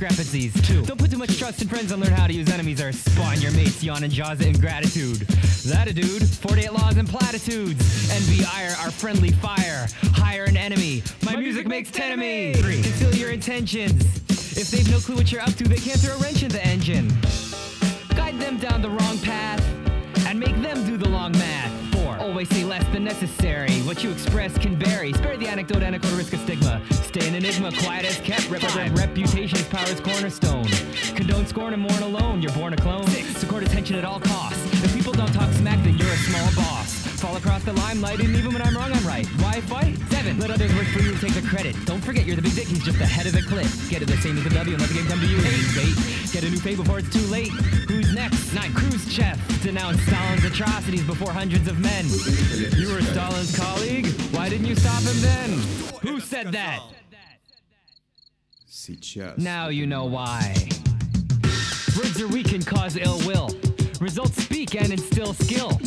Discrepancies. Two. Don't put too much trust in friends and learn how to use enemies or spawn your mates, yawn and jaws it in gratitude. That a dude. 48 laws and platitudes. Envy, ire, our friendly fire. Hire an enemy. My, My music, music, makes 10 of me. Three. Conceal your intentions. If they've no clue what you're up to, they can't throw a wrench in the engine. Guide them down the wrong path and make them do the long math. Always say less than necessary. What you express can vary. Spare the anecdote and a risk of stigma. Stay an enigma, quiet as kept. Represent reputation is power's cornerstone. Condone scorn and mourn alone. You're born a clone. Six. Support attention at all costs. If people don't talk smack, then you're a small boss. Fall across the limelight, and even when I'm wrong, I'm right. Why fight? Seven. Let others work for you and take the credit. Don't forget, you're the big dick, he's just the head of the cliff. Get it the same as the W and let the game come to you. Eight. Eight. Get a new fate before it's too late. Who's next? Nine. chef. Announced Stalin's atrocities before hundreds of men. You were Stalin's colleague? Why didn't you stop him then? Who said that? Now you know why. Words are weak and cause ill will. Results speak and instill skill.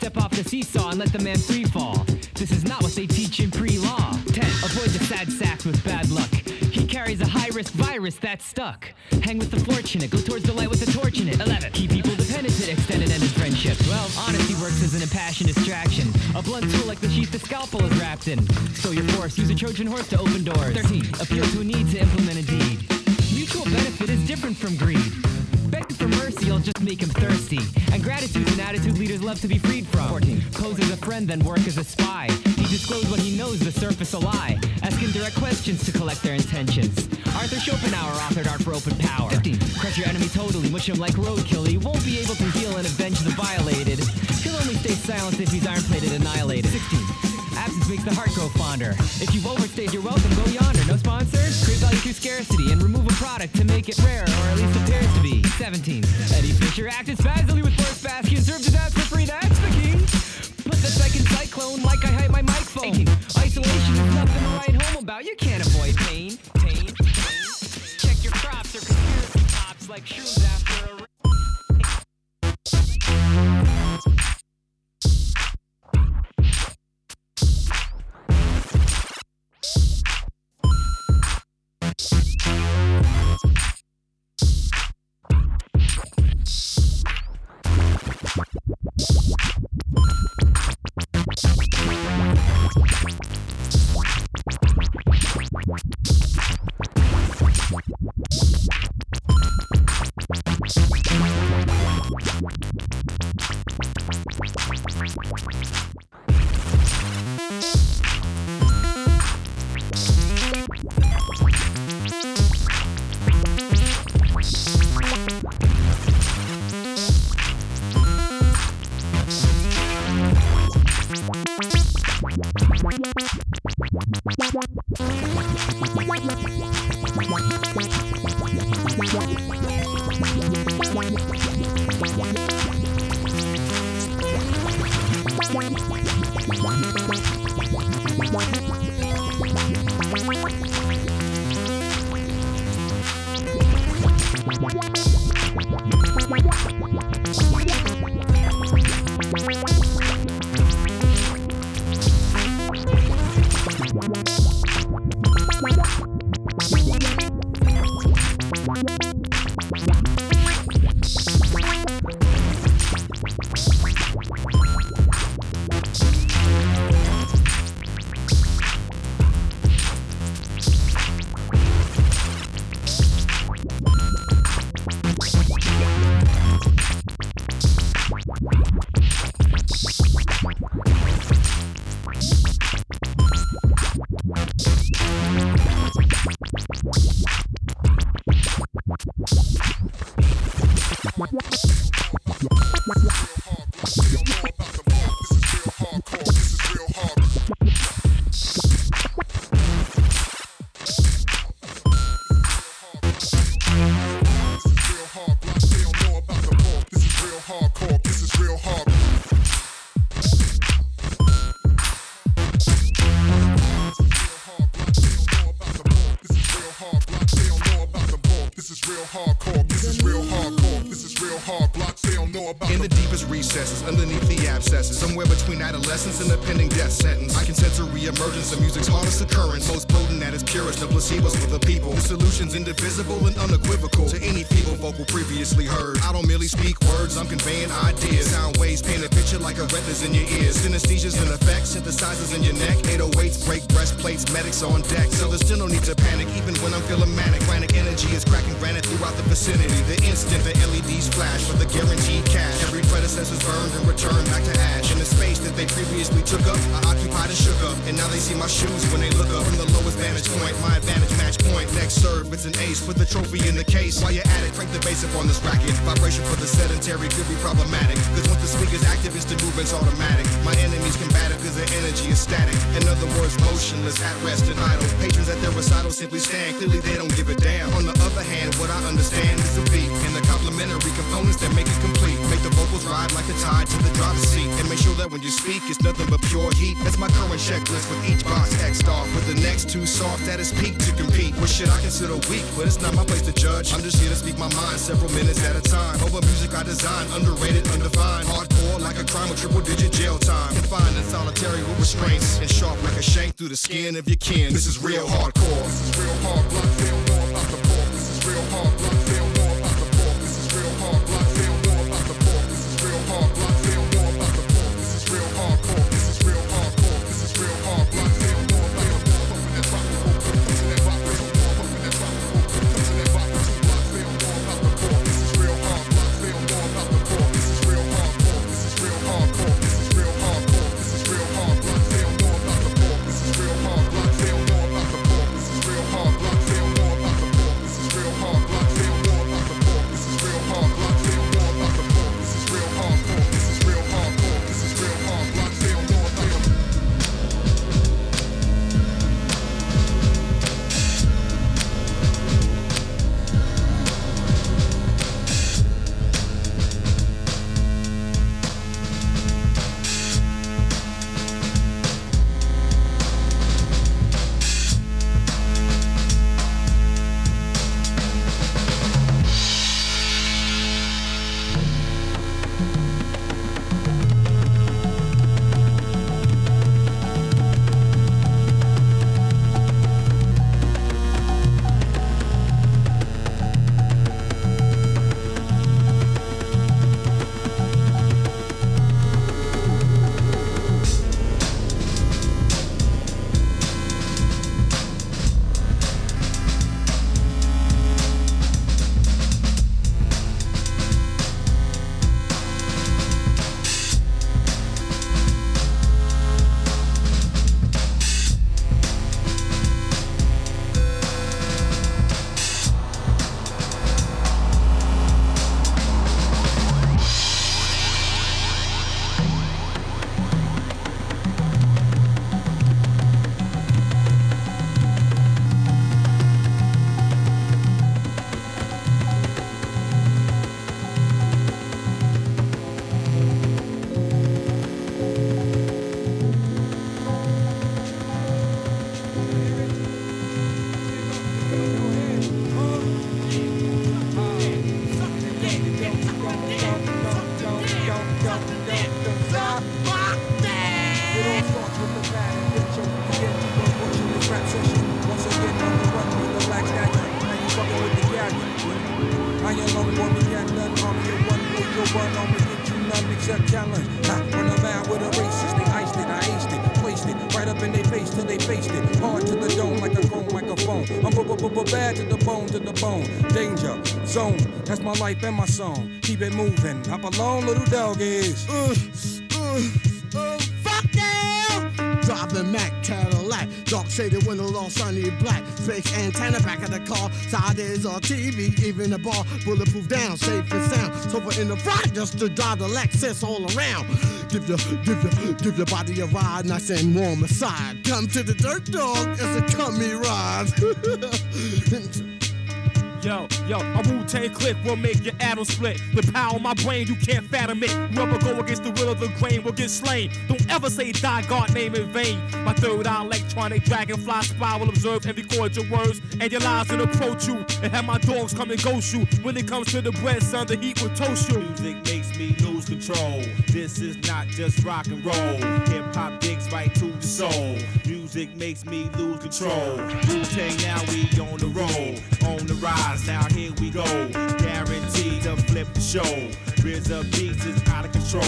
Step off the seesaw and let the man free fall. This is not what they teach in pre-law. 10. Avoid the sad sacks with bad luck. He carries a high-risk virus that's stuck. Hang with the fortunate, go towards the light with the torch in it. 11. Keep people dependent extended ended friendship. 12. Honesty works as an impassioned distraction. A blunt tool like the sheath the scalpel is wrapped in. Show your force, use a Trojan horse to open doors. 13. Appeal to a need to implement a deed. Mutual benefit is different from greed. Make him thirsty. And gratitude's an attitude leaders love to be freed from. 14. Pose as a friend, then work as a spy. He disclose what he knows, the surface a lie. Asking direct questions to collect their intentions. Arthur Schopenhauer authored Art for Open Power. 15. Crush your enemy totally, mush him like roadkill. He won't be able to heal and avenge the violated. He'll only stay silent if he's iron plated annihilated. 16. Absence makes the heart grow fonder. If you've overstayed your welcome, go yonder. Create value through scarcity and remove a product to make it rare, or at least appears to be. 17. Eddie Fisher acted spazzily with Boris Spassky, served his ass for free, that's the key. Put the second cyclone like I hype my microphone. 18. Isolation is nothing to write home about. You can't avoid pain. Pain. pain. Check your crops or conspiracy tops like shrooms after Wow. real hardcore. This is real about in the deepest recesses, underneath the abscesses, somewhere between adolescence and a pending death sentence. I can sense a reemergence of music's hardest occurrence, most potent at its purest, no placebos for the people. The solution's indivisible and unequivocal to any feeble vocal previously heard. I don't merely speak words, I'm conveying ideas. Sound waves paint a picture like a retinas in your ears. Synesthesias and effects, synthesizers in your neck. 808s break breastplates, medics on deck. So there's still no need to panic, even when I'm feeling manic. Manic energy is cracking granite throughout the vicinity. The instant the LEDs flash for the guaranteed cash cash. Every predecessor's burned and returned back to ash. In the space that they previously took up, I occupied and shook up. And now they see my shoes when they look up from the lowest vantage point. My advantage match point. Next serve, it's an ace. Put the trophy in the case. While you're at it, crank the bass up on this racket. Vibration for the sedentary could be problematic. Cause once the speaker's active, it's the movement's automatic. My enemies combative the energy is static. In other words, motionless, at rest and idle. Patrons at their recital simply stand. Clearly they don't give a damn. On the other hand, what I understand is the beat and the complementary components that make it complete. Make the vocals ride like a tide to the driver's seat. And make sure that when you speak, it's nothing but pure heat. That's my current checklist with each box X'd off. With the next two soft that is peak to compete. What should I consider weak? But it's not my place to judge. I'm just here to speak my mind several minutes at a time. Over music I design, underrated, undefined. Hardcore like a crime with triple digit jail time. Confined in solitary military with restraints and sharp like a shank through the skin of your kin. This is real hardcore. This is real hard one on me, get you none except challenge. I run around with a racist, they iced it, I aced it, placed it right up in their face till they faced it. Hard to the dome like a chrome microphone. I'm bad to the bone, to the bone. Danger zone, that's my life and my song. Keep it moving. Hop along, little dog is. Uh, uh, uh, fuck yeah! Driving Mac Dark shaded window, all sunny black. Fake antenna back of the car, side is on TV, even the bar, bulletproof down, safe and sound. Sofa in the front just to drive the Lexus all around. Give your, give your, give your body a ride, nice and warm aside. Come to the dirt dog, it's a cummy ride. Yo, yo, a Wu Tang click will make your atom split. The power of my brain, you can't fathom it. Whoever go against the will of the grain will get slain. Don't ever say die God name in vain. My third eye electronic dragonfly spy will observe and record your words and your lies will approach you. And have my dogs come and ghost you. When it comes to the bread, son, the heat will toast you. Music me lose control. This is not just rock and roll. Hip hop digs right to the soul. Music makes me lose control. Wu Tang, now we on the roll, on the rise. Now here we go. Guaranteed to flip the show. RZA beats is out of control,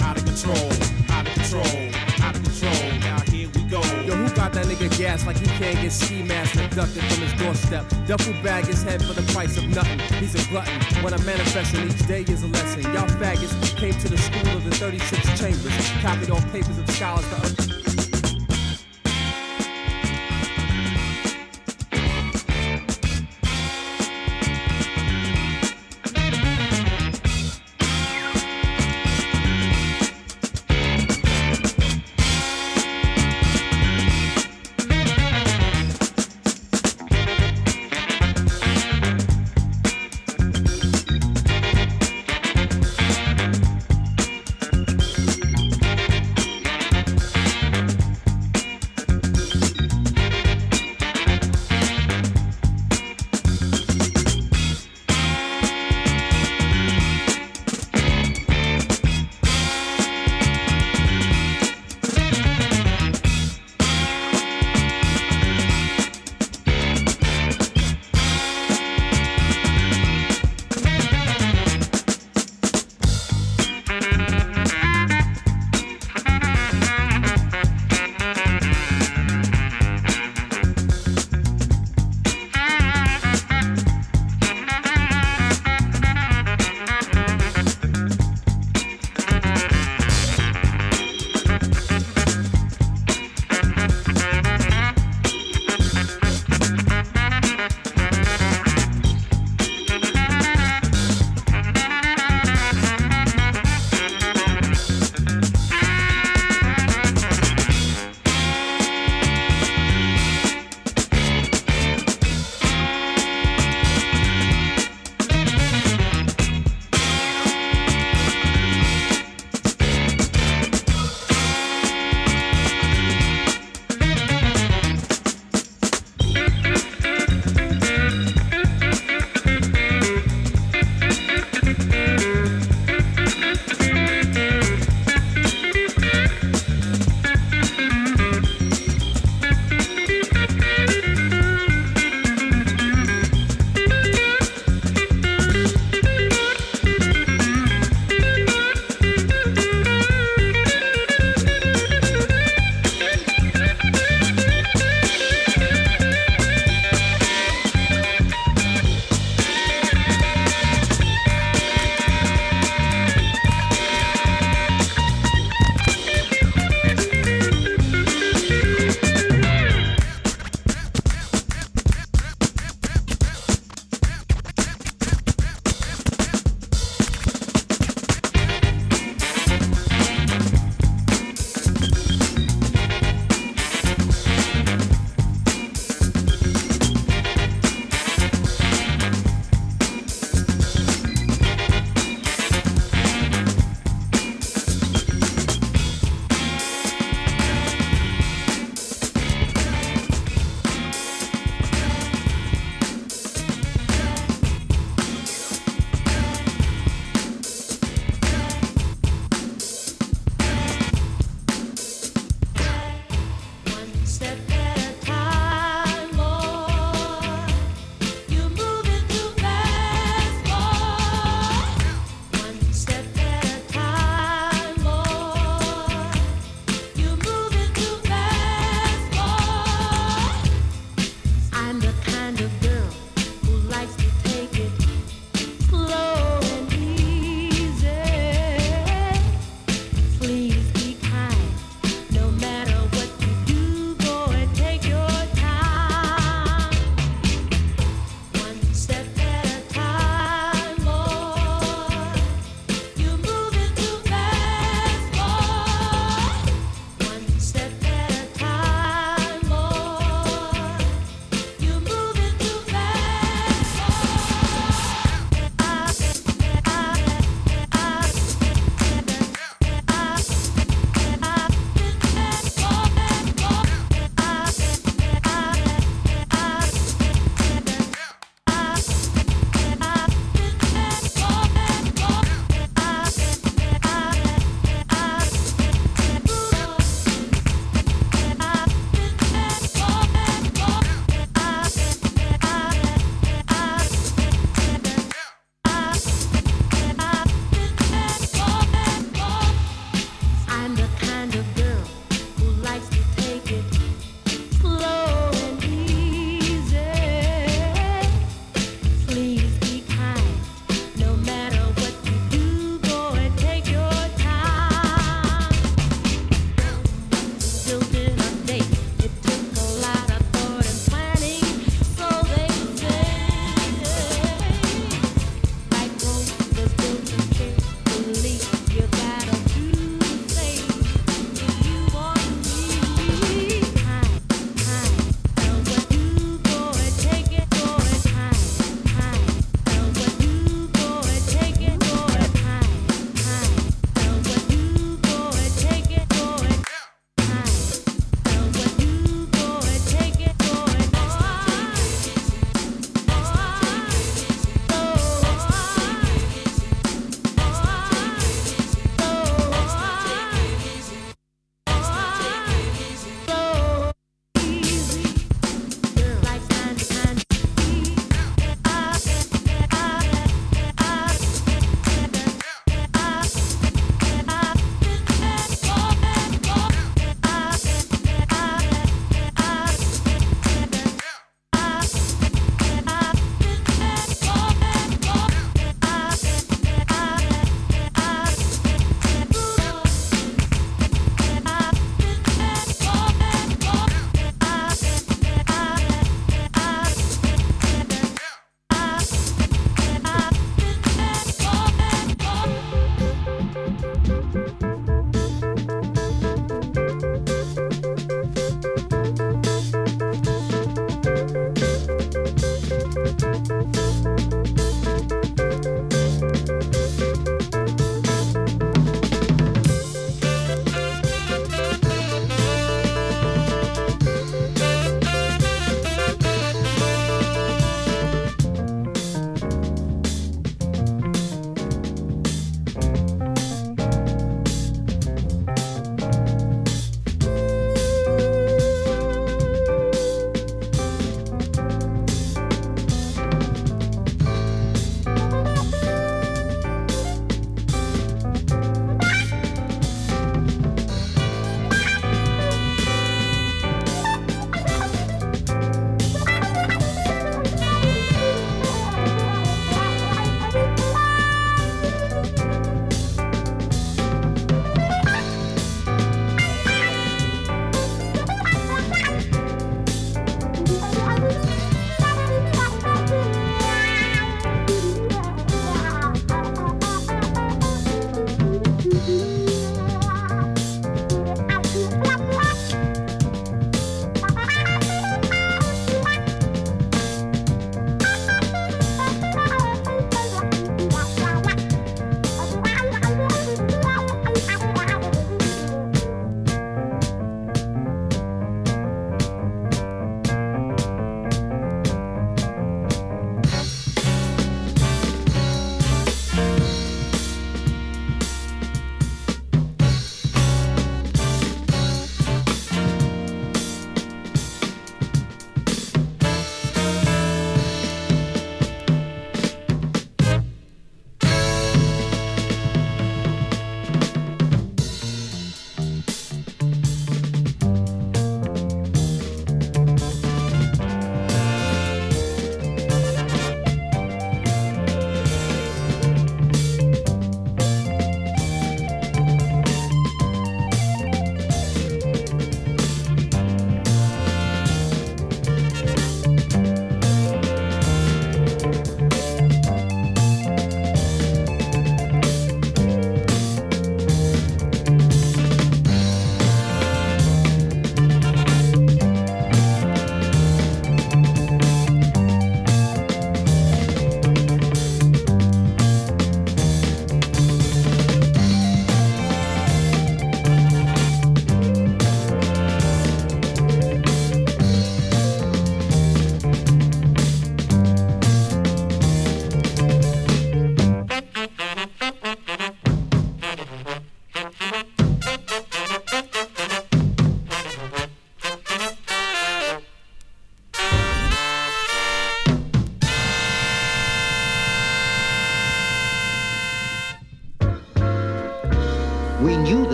out of control, out of control, out of control. Now here we go. Yo, who got that nigga gas like he can't get ski mask abducted from his doorstep? Duffel bag his head for the price of nothing. He's a glutton. When I manifest and each day is a lesson. Y'all faggots came to the school of the 36 chambers, copied off papers of scholars to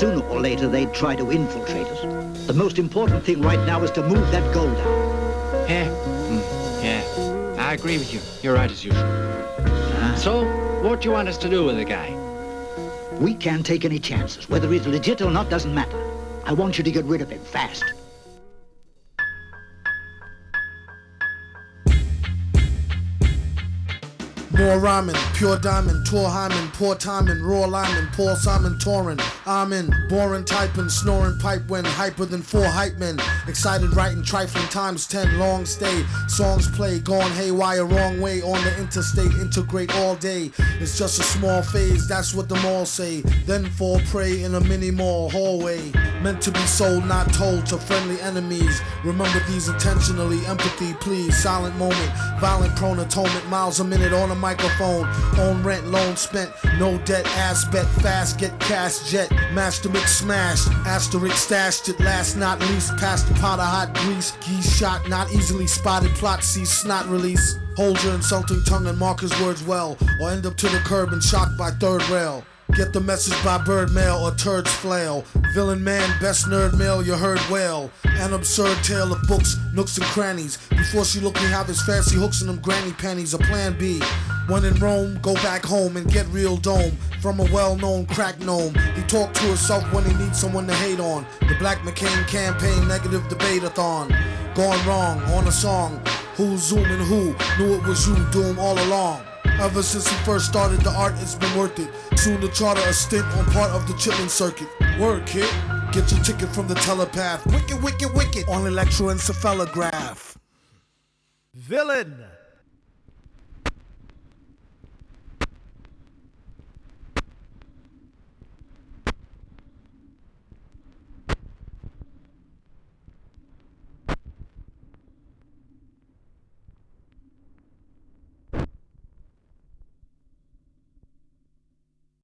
sooner or later they'd try to infiltrate us. The most important thing right now is to move that gold out. Yeah. Mm. Yeah. I agree with you. You're right as usual. Uh, so, what do you want us to do with the guy? We can't take any chances. Whether he's legit or not doesn't matter. I want you to get rid of him fast. More rhyming, pure diamond, tour hymen, poor timing, raw lineman, Paul Simon Torin. I'm in, boring typing, snoring pipe when hyper than four hype men. Excited writing, trifling times ten, long stay. Songs play, gone haywire, wrong way on the interstate, integrate all day. It's just a small phase, that's what the mall say. Then fall prey in a mini mall hallway. Meant to be sold, not told to friendly enemies. Remember these intentionally, empathy, please. Silent moment, violent prone atonement, miles a minute on a microphone. Own rent, loan spent, no debt, ass bet, fast, get cash, jet. Master mix smashed, asterisk stashed it last not least. Past the pot of hot grease, geese shot, not easily spotted. Plot see snot release. Hold your insulting tongue and mark his words well, or end up to the curb and shocked by third rail. Get the message by bird mail or turds flail. Villain man, best nerd mail you heard well. An absurd tale of books, nooks and crannies. Before she looked me have his fancy hooks in them granny panties. A plan B. When in Rome, go back home and get real dome from a well-known crack gnome. He talked to himself when he needs someone to hate on. The Black McCain campaign negative debate-a-thon. Gone wrong on a song. Who's zooming who? Knew it was you, doom all along. Ever since he first started the art, it's been worth it. Soon to charter a stint on part of the chitlin circuit. Word, kid. Get your ticket from the telepath. Wicked, wicked, wicked. On electroencephalograph. Villain.